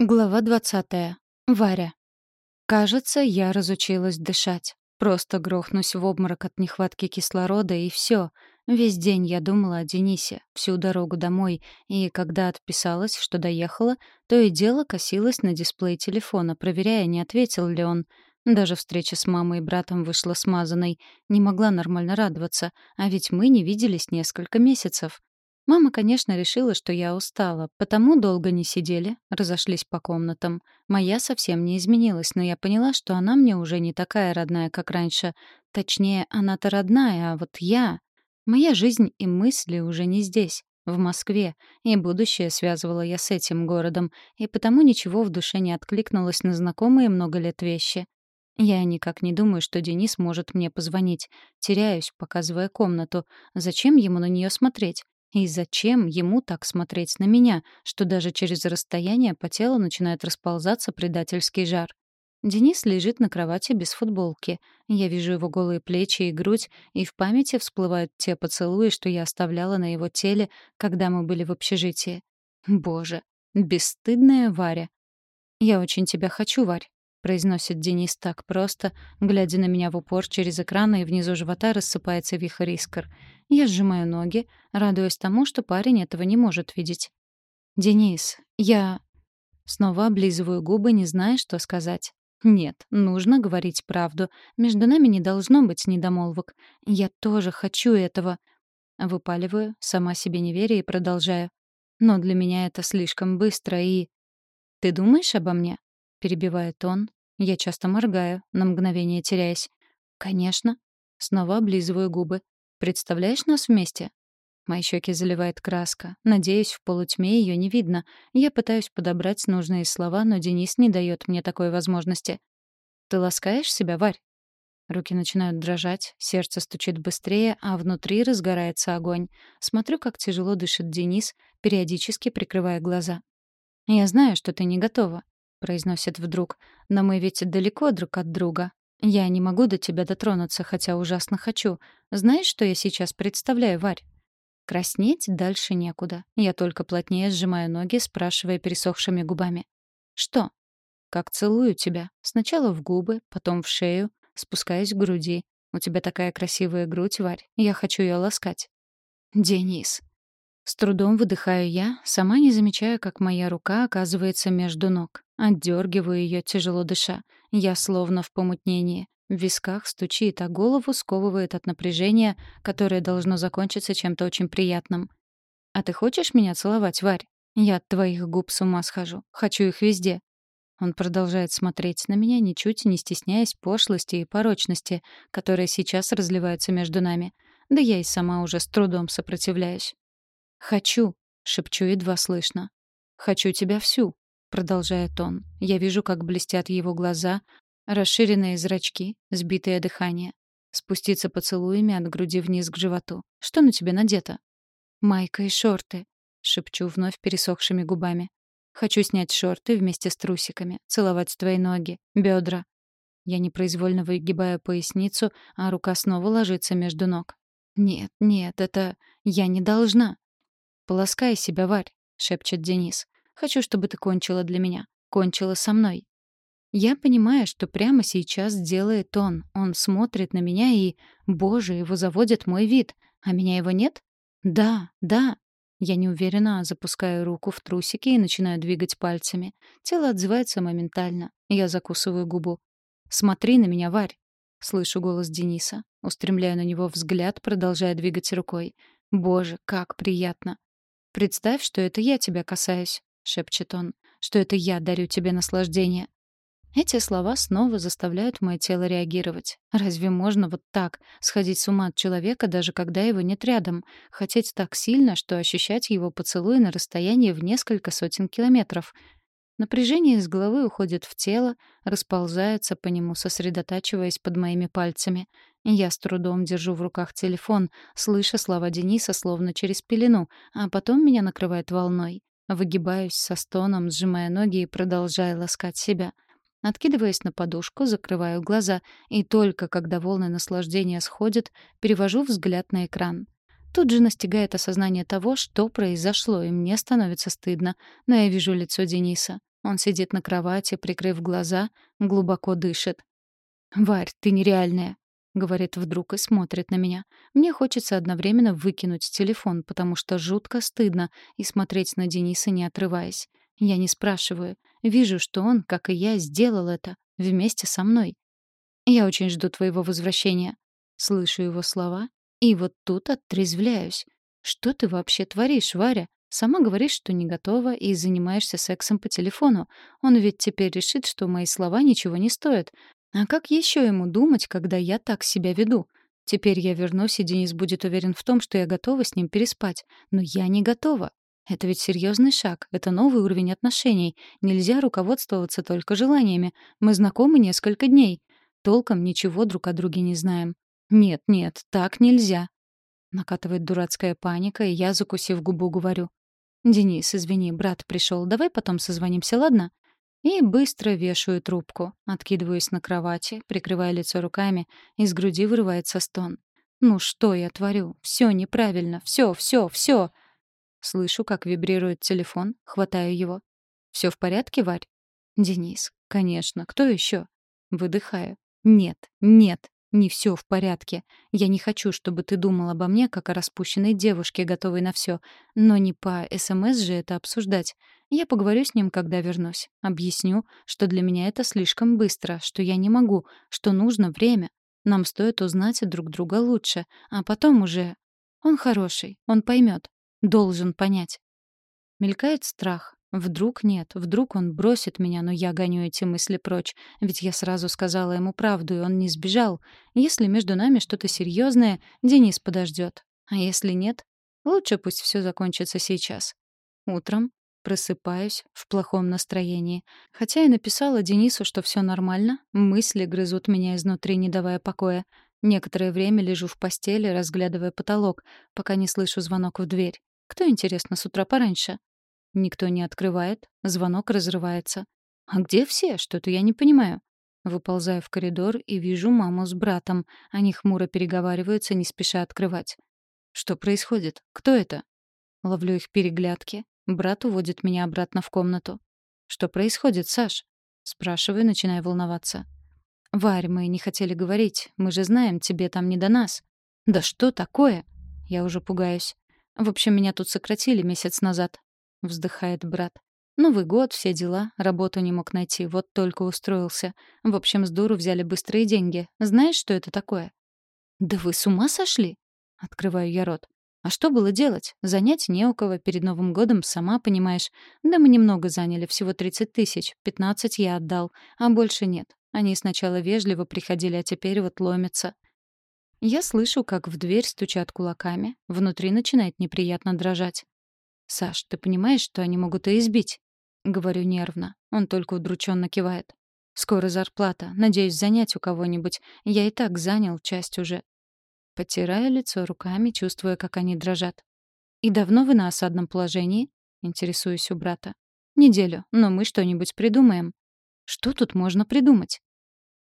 Глава 20. Варя. Кажется, я разучилась дышать. Просто грохнусь в обморок от нехватки кислорода, и все. Весь день я думала о Денисе, всю дорогу домой, и когда отписалась, что доехала, то и дело косилась на дисплей телефона, проверяя, не ответил ли он. Даже встреча с мамой и братом вышла смазанной. Не могла нормально радоваться, а ведь мы не виделись несколько месяцев. Мама, конечно, решила, что я устала, потому долго не сидели, разошлись по комнатам. Моя совсем не изменилась, но я поняла, что она мне уже не такая родная, как раньше. Точнее, она-то родная, а вот я... Моя жизнь и мысли уже не здесь, в Москве, и будущее связывала я с этим городом, и потому ничего в душе не откликнулось на знакомые много лет вещи. Я никак не думаю, что Денис может мне позвонить. Теряюсь, показывая комнату. Зачем ему на нее смотреть? И зачем ему так смотреть на меня, что даже через расстояние по телу начинает расползаться предательский жар? Денис лежит на кровати без футболки. Я вижу его голые плечи и грудь, и в памяти всплывают те поцелуи, что я оставляла на его теле, когда мы были в общежитии. Боже, бесстыдная Варя. «Я очень тебя хочу, Варь», — произносит Денис так просто, глядя на меня в упор через экран, и внизу живота рассыпается вихрь искр. Я сжимаю ноги, радуясь тому, что парень этого не может видеть. «Денис, я...» Снова облизываю губы, не зная, что сказать. «Нет, нужно говорить правду. Между нами не должно быть недомолвок. Я тоже хочу этого». Выпаливаю, сама себе не веря и продолжаю. «Но для меня это слишком быстро и...» «Ты думаешь обо мне?» — перебивает он. Я часто моргаю, на мгновение теряясь. «Конечно». Снова облизываю губы. Представляешь нас вместе?» Мои щеки заливает краска. Надеюсь, в полутьме ее не видно. Я пытаюсь подобрать нужные слова, но Денис не дает мне такой возможности. «Ты ласкаешь себя, Варь?» Руки начинают дрожать, сердце стучит быстрее, а внутри разгорается огонь. Смотрю, как тяжело дышит Денис, периодически прикрывая глаза. «Я знаю, что ты не готова», — произносит вдруг. «Но мы ведь далеко друг от друга. «Я не могу до тебя дотронуться, хотя ужасно хочу. Знаешь, что я сейчас представляю, Варь?» Краснеть дальше некуда. Я только плотнее сжимаю ноги, спрашивая пересохшими губами. «Что?» «Как целую тебя. Сначала в губы, потом в шею, спускаясь к груди. У тебя такая красивая грудь, Варь. Я хочу ее ласкать». «Денис». С трудом выдыхаю я, сама не замечая, как моя рука оказывается между ног. Отдергиваю ее, тяжело дыша. Я словно в помутнении. В висках стучит, а голову сковывает от напряжения, которое должно закончиться чем-то очень приятным. «А ты хочешь меня целовать, Варь? Я от твоих губ с ума схожу. Хочу их везде». Он продолжает смотреть на меня, ничуть не стесняясь пошлости и порочности, которые сейчас разливаются между нами. Да я и сама уже с трудом сопротивляюсь. «Хочу», — шепчу едва слышно. «Хочу тебя всю», — продолжает он. Я вижу, как блестят его глаза, расширенные зрачки, сбитое дыхание. Спуститься поцелуями от груди вниз к животу. «Что на тебе надето?» «Майка и шорты», — шепчу вновь пересохшими губами. «Хочу снять шорты вместе с трусиками, целовать твои ноги, бедра». Я непроизвольно выгибаю поясницу, а рука снова ложится между ног. «Нет, нет, это... Я не должна». «Полоскай себя, Варь», — шепчет Денис. Хочу, чтобы ты кончила для меня. Кончила со мной. Я понимаю, что прямо сейчас делает он. Он смотрит на меня и... Боже, его заводит мой вид. А меня его нет? Да, да. Я неуверенно запускаю руку в трусики и начинаю двигать пальцами. Тело отзывается моментально. Я закусываю губу. «Смотри на меня, Варь!» Слышу голос Дениса. Устремляю на него взгляд, продолжая двигать рукой. «Боже, как приятно!» «Представь, что это я тебя касаюсь шепчет он, что это я дарю тебе наслаждение. Эти слова снова заставляют мое тело реагировать. Разве можно вот так сходить с ума от человека, даже когда его нет рядом, хотеть так сильно, что ощущать его поцелуй на расстоянии в несколько сотен километров? Напряжение из головы уходит в тело, расползается по нему, сосредотачиваясь под моими пальцами. Я с трудом держу в руках телефон, слыша слова Дениса словно через пелену, а потом меня накрывает волной. Выгибаюсь со стоном, сжимая ноги и продолжая ласкать себя. Откидываясь на подушку, закрываю глаза, и только когда волны наслаждения сходят, перевожу взгляд на экран. Тут же настигает осознание того, что произошло, и мне становится стыдно, но я вижу лицо Дениса. Он сидит на кровати, прикрыв глаза, глубоко дышит. «Варь, ты нереальная», — говорит вдруг и смотрит на меня. Мне хочется одновременно выкинуть телефон, потому что жутко стыдно и смотреть на Дениса, не отрываясь. Я не спрашиваю. Вижу, что он, как и я, сделал это. Вместе со мной. «Я очень жду твоего возвращения». Слышу его слова, и вот тут оттрезвляюсь. «Что ты вообще творишь, Варя? Сама говоришь, что не готова и занимаешься сексом по телефону. Он ведь теперь решит, что мои слова ничего не стоят. А как еще ему думать, когда я так себя веду? Теперь я вернусь, и Денис будет уверен в том, что я готова с ним переспать. Но я не готова. Это ведь серьезный шаг, это новый уровень отношений. Нельзя руководствоваться только желаниями. Мы знакомы несколько дней. Толком ничего друг о друге не знаем. Нет, нет, так нельзя. Накатывает дурацкая паника, и я, закусив губу, говорю. «Денис, извини, брат пришел. Давай потом созвонимся, ладно?» И быстро вешаю трубку, откидываюсь на кровати, прикрывая лицо руками, из груди вырывается стон. «Ну что я творю? Все неправильно. Все, все, все!» Слышу, как вибрирует телефон, хватаю его. Все в порядке, Варь?» «Денис, конечно. Кто еще? Выдыхаю. «Нет, нет, не все в порядке. Я не хочу, чтобы ты думал обо мне, как о распущенной девушке, готовой на все. Но не по СМС же это обсуждать. Я поговорю с ним, когда вернусь. Объясню, что для меня это слишком быстро, что я не могу, что нужно время. Нам стоит узнать друг друга лучше, а потом уже... Он хороший, он поймет. Должен понять. Мелькает страх. Вдруг нет, вдруг он бросит меня, но я гоню эти мысли прочь. Ведь я сразу сказала ему правду, и он не сбежал. Если между нами что-то серьезное, Денис подождет. А если нет, лучше пусть все закончится сейчас. Утром просыпаюсь в плохом настроении. Хотя я написала Денису, что все нормально, мысли грызут меня изнутри, не давая покоя. Некоторое время лежу в постели, разглядывая потолок, пока не слышу звонок в дверь. Кто, интересно, с утра пораньше? Никто не открывает, звонок разрывается. А где все? Что-то я не понимаю. Выползаю в коридор и вижу маму с братом. Они хмуро переговариваются, не спеша открывать. Что происходит? Кто это? Ловлю их переглядки. Брат уводит меня обратно в комнату. Что происходит, Саш? Спрашиваю, начиная волноваться. «Варь, мы не хотели говорить. Мы же знаем, тебе там не до нас». «Да что такое?» Я уже пугаюсь. В общем, меня тут сократили месяц назад. Вздыхает брат. Новый год, все дела, работу не мог найти, вот только устроился. В общем, с дуру взяли быстрые деньги. Знаешь, что это такое? Да вы с ума сошли? Открываю я рот. А что было делать? Занять не у кого перед Новым годом, сама понимаешь. Да мы немного заняли, всего 30 тысяч. 15 я отдал, а больше нет. Они сначала вежливо приходили, а теперь вот ломятся. Я слышу, как в дверь стучат кулаками, внутри начинает неприятно дрожать. «Саш, ты понимаешь, что они могут и избить?» Говорю нервно. Он только удрученно кивает. «Скоро зарплата. Надеюсь занять у кого-нибудь. Я и так занял часть уже». Потираю лицо руками, чувствуя, как они дрожат. «И давно вы на осадном положении?» Интересуюсь у брата. «Неделю, но мы что-нибудь придумаем». «Что тут можно придумать?»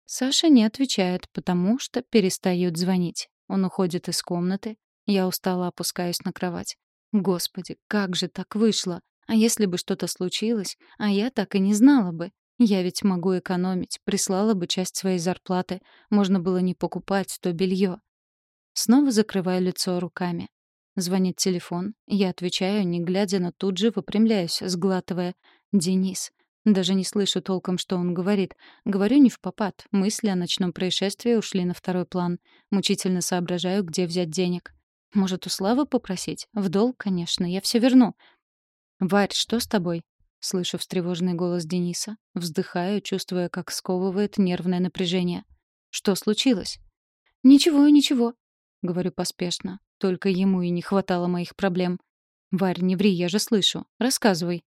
Саша не отвечает, потому что перестает звонить. Он уходит из комнаты. Я устало опускаюсь на кровать. Господи, как же так вышло? А если бы что-то случилось, а я так и не знала бы? Я ведь могу экономить, прислала бы часть своей зарплаты. Можно было не покупать то белье. Снова закрываю лицо руками. Звонит телефон. Я отвечаю, не глядя, но тут же выпрямляюсь, сглатывая. «Денис». Даже не слышу толком, что он говорит. Говорю не в попад. Мысли о ночном происшествии ушли на второй план. Мучительно соображаю, где взять денег. Может, у Славы попросить? В долг, конечно, я все верну. «Варь, что с тобой?» Слышу встревоженный голос Дениса. Вздыхаю, чувствуя, как сковывает нервное напряжение. «Что случилось?» «Ничего, ничего», — говорю поспешно. Только ему и не хватало моих проблем. «Варь, не ври, я же слышу. Рассказывай».